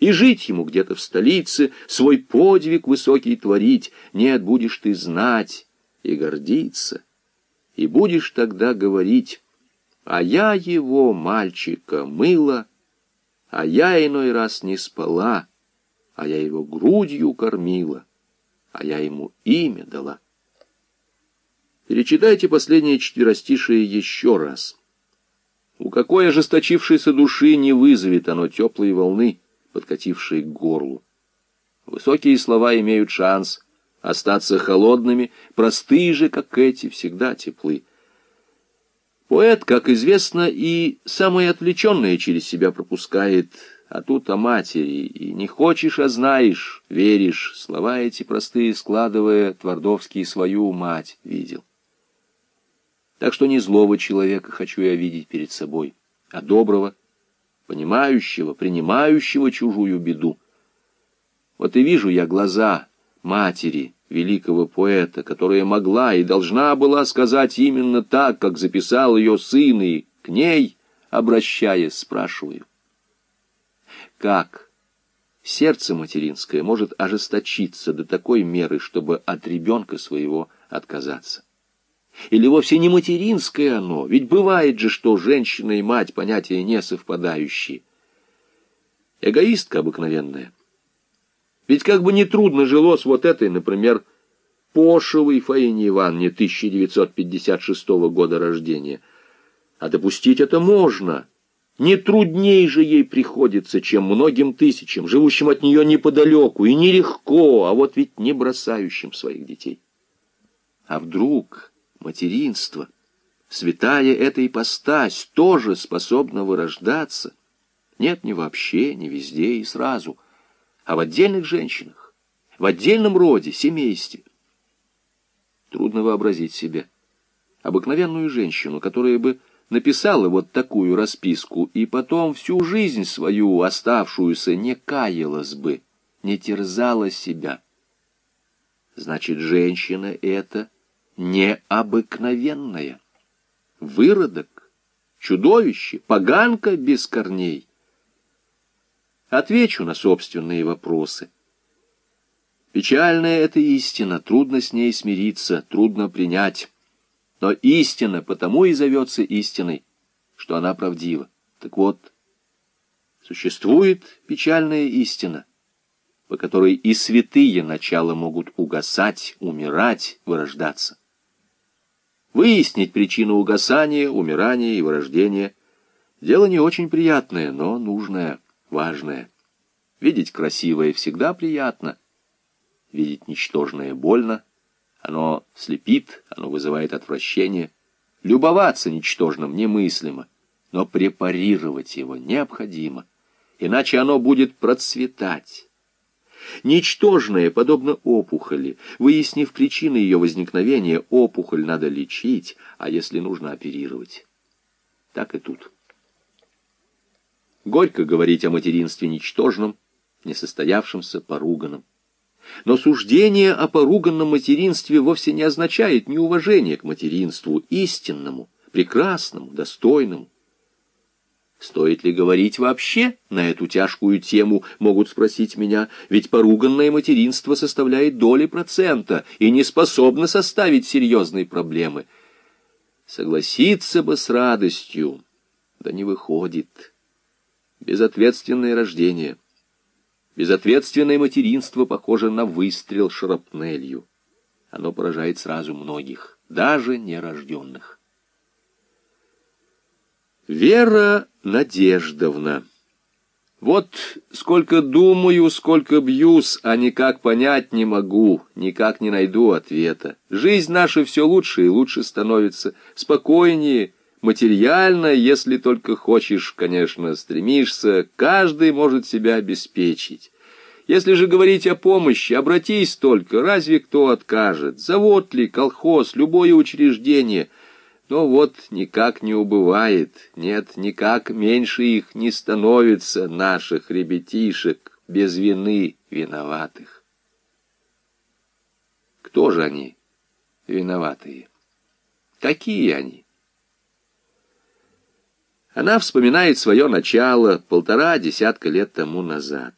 и жить ему где-то в столице, свой подвиг высокий творить. Нет, будешь ты знать и гордиться, и будешь тогда говорить, а я его, мальчика, мыла, а я иной раз не спала, а я его грудью кормила, а я ему имя дала. Перечитайте последнее четверостишее еще раз. У какой ожесточившейся души не вызовет оно теплые волны, подкатившие к горлу. Высокие слова имеют шанс остаться холодными, простые же, как эти, всегда теплы. Поэт, как известно, и самое отвлеченное через себя пропускает, а тут о матери, и не хочешь, а знаешь, веришь, слова эти простые складывая, Твардовский свою мать видел. Так что не злого человека хочу я видеть перед собой, а доброго, понимающего, принимающего чужую беду. Вот и вижу я глаза матери, великого поэта, которая могла и должна была сказать именно так, как записал ее сын, и к ней, обращаясь, спрашиваю. Как сердце материнское может ожесточиться до такой меры, чтобы от ребенка своего отказаться? Или вовсе не материнское оно, ведь бывает же, что женщина и мать понятия не совпадающие. Эгоистка обыкновенная. Ведь как бы не трудно жилось вот этой, например, Пошевой Фаине Ивановне 1956 года рождения. А допустить это можно. Не трудней же ей приходится, чем многим тысячам, живущим от нее неподалеку, и нелегко, а вот ведь не бросающим своих детей. А вдруг материнство, святая эта ипостась, тоже способна вырождаться? Нет, не вообще, не везде и сразу, а в отдельных женщинах, в отдельном роде, семействе. Трудно вообразить себе обыкновенную женщину, которая бы написала вот такую расписку и потом всю жизнь свою оставшуюся не каялась бы, не терзала себя. Значит, женщина это необыкновенная. Выродок, чудовище, поганка без корней. Отвечу на собственные вопросы. Печальная эта истина, трудно с ней смириться, трудно принять. Но истина потому и зовется истиной, что она правдива. Так вот, существует печальная истина, по которой и святые начала могут угасать, умирать, вырождаться. Выяснить причину угасания, умирания и вырождения — дело не очень приятное, но нужное, важное. Видеть красивое всегда приятно, видеть ничтожное больно, оно слепит, оно вызывает отвращение. Любоваться ничтожным немыслимо, но препарировать его необходимо, иначе оно будет процветать. Ничтожное, подобно опухоли. Выяснив причины ее возникновения, опухоль надо лечить, а если нужно оперировать. Так и тут. Горько говорить о материнстве ничтожном, несостоявшемся, поруганном. Но суждение о поруганном материнстве вовсе не означает неуважение к материнству истинному, прекрасному, достойному. Стоит ли говорить вообще на эту тяжкую тему, могут спросить меня, ведь поруганное материнство составляет доли процента и не способно составить серьезные проблемы. Согласиться бы с радостью, да не выходит. Безответственное рождение, безответственное материнство похоже на выстрел шрапнелью. Оно поражает сразу многих, даже нерожденных. Вера Надеждовна. Вот сколько думаю, сколько бьюсь, а никак понять не могу, никак не найду ответа. Жизнь наша все лучше и лучше становится, спокойнее, материально, если только хочешь, конечно, стремишься, каждый может себя обеспечить. Если же говорить о помощи, обратись только, разве кто откажет? Завод ли, колхоз, любое учреждение — но вот никак не убывает, нет, никак меньше их не становится, наших ребятишек, без вины виноватых. Кто же они, виноватые? Какие они? Она вспоминает свое начало полтора десятка лет тому назад.